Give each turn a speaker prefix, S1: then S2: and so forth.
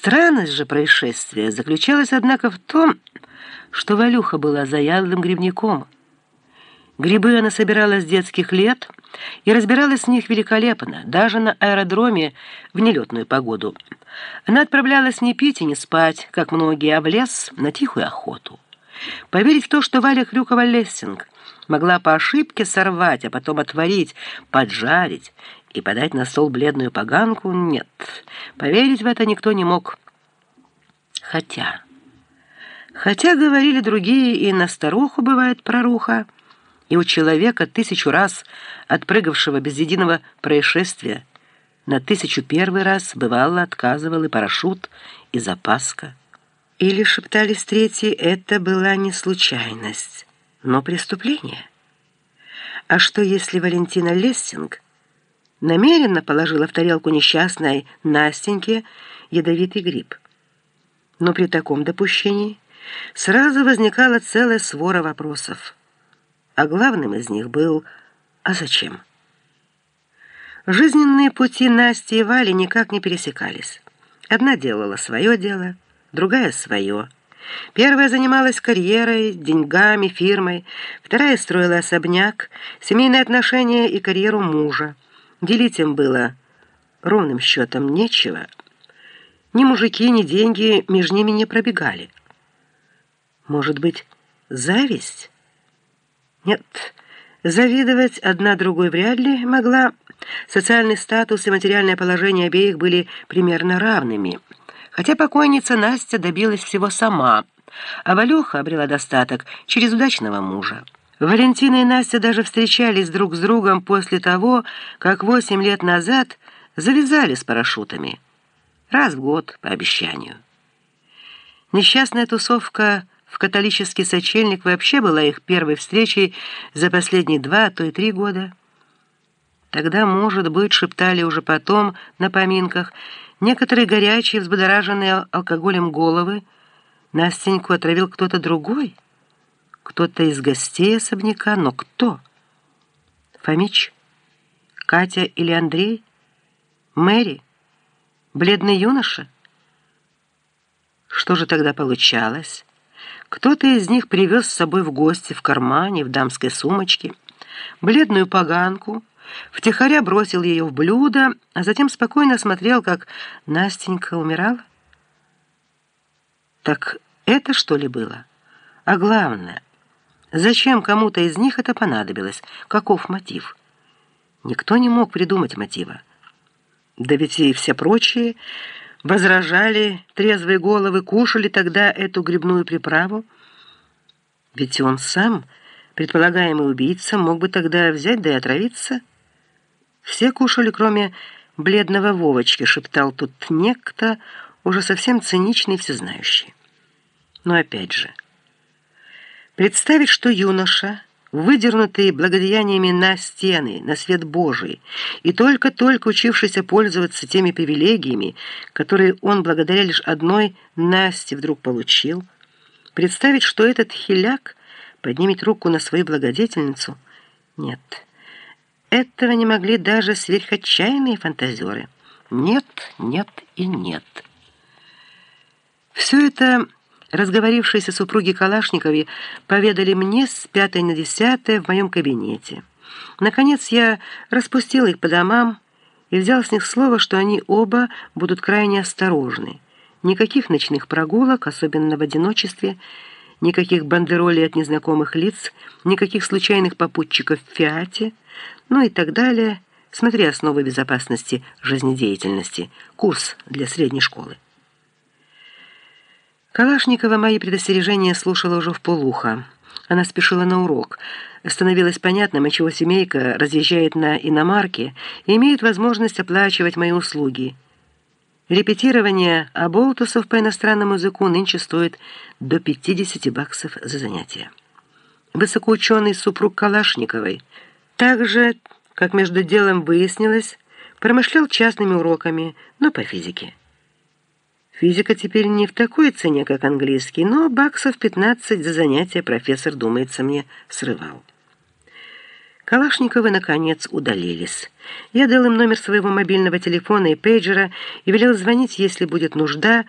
S1: Странность же происшествия заключалась, однако, в том, что Валюха была заядлым грибником. Грибы она собирала с детских лет и разбиралась с них великолепно, даже на аэродроме в нелетную погоду. Она отправлялась не пить и не спать, как многие, а в лес на тихую охоту. Поверить в то, что Валя Хрюкова-Лессинг могла по ошибке сорвать, а потом отварить, поджарить и подать на стол бледную поганку, нет. Поверить в это никто не мог. Хотя... Хотя, говорили другие, и на старуху бывает проруха, и у человека, тысячу раз отпрыгавшего без единого происшествия, на тысячу первый раз бывало отказывал и парашют, и запаска. Или, шептались третьи, это была не случайность, но преступление. А что, если Валентина Лессинг намеренно положила в тарелку несчастной Настеньке ядовитый гриб? Но при таком допущении сразу возникала целая свора вопросов. А главным из них был «А зачем?». Жизненные пути Насти и Вали никак не пересекались. Одна делала свое дело, другая — свое. Первая занималась карьерой, деньгами, фирмой, вторая строила особняк, семейные отношения и карьеру мужа. Делить им было ровным счетом нечего. Ни мужики, ни деньги между ними не пробегали. Может быть, зависть? Нет, завидовать одна другой вряд ли могла. Социальный статус и материальное положение обеих были примерно равными. Хотя покойница Настя добилась всего сама, а Валюха обрела достаток через удачного мужа. Валентина и Настя даже встречались друг с другом после того, как восемь лет назад завязали с парашютами. Раз в год, по обещанию. Несчастная тусовка в католический сочельник вообще была их первой встречей за последние два, а и три года. Тогда, может быть, шептали уже потом на поминках, некоторые горячие, взбудораженные алкоголем головы, Настеньку отравил кто-то другой, кто-то из гостей особняка, но кто? Фомич? Катя или Андрей? Мэри? Бледный юноша? Что же тогда получалось? Кто-то из них привез с собой в гости в кармане, в дамской сумочке, бледную поганку, втихаря бросил ее в блюдо, а затем спокойно смотрел, как Настенька умирала. Так это что ли было? А главное, зачем кому-то из них это понадобилось? Каков мотив? Никто не мог придумать мотива. Да ведь и все прочие возражали, трезвые головы кушали тогда эту грибную приправу. Ведь он сам, предполагаемый убийца, мог бы тогда взять да и отравиться. Все кушали, кроме бледного Вовочки, шептал тут некто, уже совсем циничный всезнающий. Но опять же, представить, что юноша выдернутый благодеяниями на стены, на свет Божий, и только-только учившийся пользоваться теми привилегиями, которые он благодаря лишь одной Насте вдруг получил, представить, что этот хиляк поднимет руку на свою благодетельницу, нет, этого не могли даже сверхотчаянные фантазеры. Нет, нет и нет. Все это разговорившиеся супруги Калашникове поведали мне с пятой на десятое в моем кабинете. Наконец я распустил их по домам и взял с них слово, что они оба будут крайне осторожны. Никаких ночных прогулок, особенно в одиночестве, никаких бандеролей от незнакомых лиц, никаких случайных попутчиков в «Фиате», ну и так далее, смотря основы безопасности жизнедеятельности, курс для средней школы. Калашникова мои предостережения слушала уже в полухо. Она спешила на урок. Становилось понятным, отчего семейка разъезжает на иномарке и имеет возможность оплачивать мои услуги. Репетирование оболтусов по иностранному языку нынче стоит до 50 баксов за занятие. Высокоученый супруг Калашниковой также, как между делом выяснилось, промышлял частными уроками, но по физике. Физика теперь не в такой цене, как английский, но баксов 15 за занятие профессор, думается мне, срывал. Калашниковы, наконец, удалились. Я дал им номер своего мобильного телефона и пейджера и велел звонить, если будет нужда,